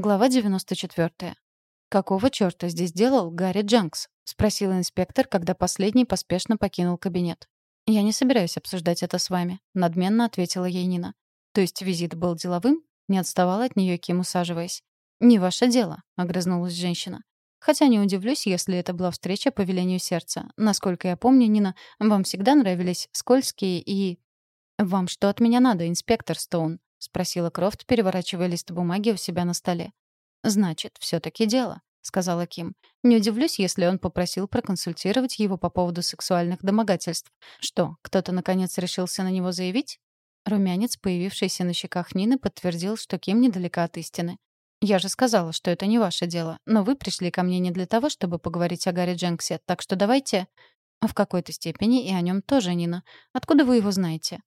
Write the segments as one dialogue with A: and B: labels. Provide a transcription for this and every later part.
A: Глава 94. «Какого чёрта здесь делал Гарри Джанкс?» — спросил инспектор, когда последний поспешно покинул кабинет. «Я не собираюсь обсуждать это с вами», — надменно ответила ей Нина. «То есть визит был деловым?» — не отставала от неё Ким, усаживаясь. «Не ваше дело», — огрызнулась женщина. «Хотя не удивлюсь, если это была встреча по велению сердца. Насколько я помню, Нина, вам всегда нравились скользкие и...» «Вам что от меня надо, инспектор Стоун?» — спросила Крофт, переворачивая лист бумаги у себя на столе. «Значит, все таки дело», — сказала Ким. «Не удивлюсь, если он попросил проконсультировать его по поводу сексуальных домогательств. Что, кто-то наконец решился на него заявить?» Румянец, появившийся на щеках Нины, подтвердил, что Ким недалека от истины. «Я же сказала, что это не ваше дело. Но вы пришли ко мне не для того, чтобы поговорить о Гарри Дженксе, так что давайте...» «В какой-то степени и о нем тоже, Нина. Откуда вы его знаете?»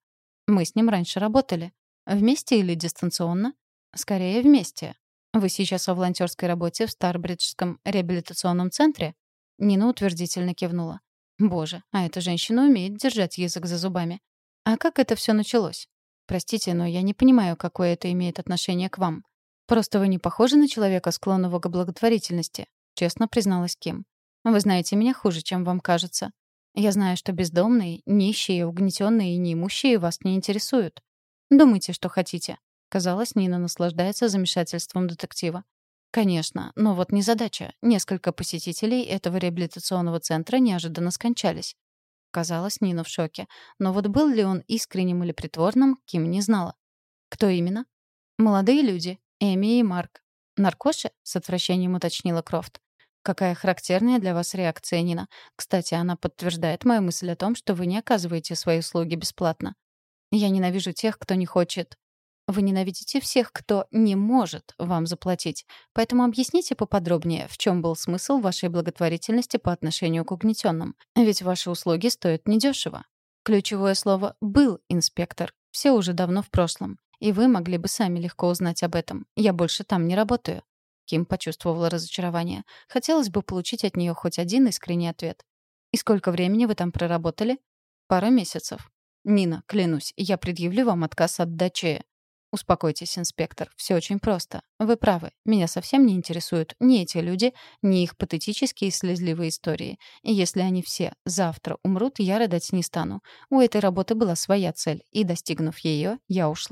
A: «Мы с ним раньше работали. Вместе или дистанционно? Скорее, вместе. Вы сейчас о волонтерской работе в Старбриджском реабилитационном центре? Нина утвердительно кивнула. Боже, а эта женщина умеет держать язык за зубами. А как это все началось? Простите, но я не понимаю, какое это имеет отношение к вам. Просто вы не похожи на человека, склонного к благотворительности, честно призналась Ким. Вы знаете меня хуже, чем вам кажется. Я знаю, что бездомные, нищие, угнетенные и неимущие вас не интересуют. «Думайте, что хотите». Казалось, Нина наслаждается замешательством детектива. Конечно, но вот не задача. Несколько посетителей этого реабилитационного центра неожиданно скончались. Казалось, Нина в шоке. Но вот был ли он искренним или притворным, Ким не знала. Кто именно? Молодые люди. Эми и Марк. Наркоши? С отвращением уточнила Крофт. Какая характерная для вас реакция, Нина. Кстати, она подтверждает мою мысль о том, что вы не оказываете свои услуги бесплатно. Я ненавижу тех, кто не хочет. Вы ненавидите всех, кто не может вам заплатить. Поэтому объясните поподробнее, в чем был смысл вашей благотворительности по отношению к угнетенным. Ведь ваши услуги стоят недешево. Ключевое слово «был инспектор». Все уже давно в прошлом. И вы могли бы сами легко узнать об этом. Я больше там не работаю. Ким почувствовала разочарование. Хотелось бы получить от нее хоть один искренний ответ. «И сколько времени вы там проработали?» «Пару месяцев. «Нина, клянусь, я предъявлю вам отказ от дачи». «Успокойтесь, инспектор. Все очень просто. Вы правы. Меня совсем не интересуют ни эти люди, ни их патетические и слезливые истории. И если они все завтра умрут, я рыдать не стану. У этой работы была своя цель, и, достигнув ее, я ушла.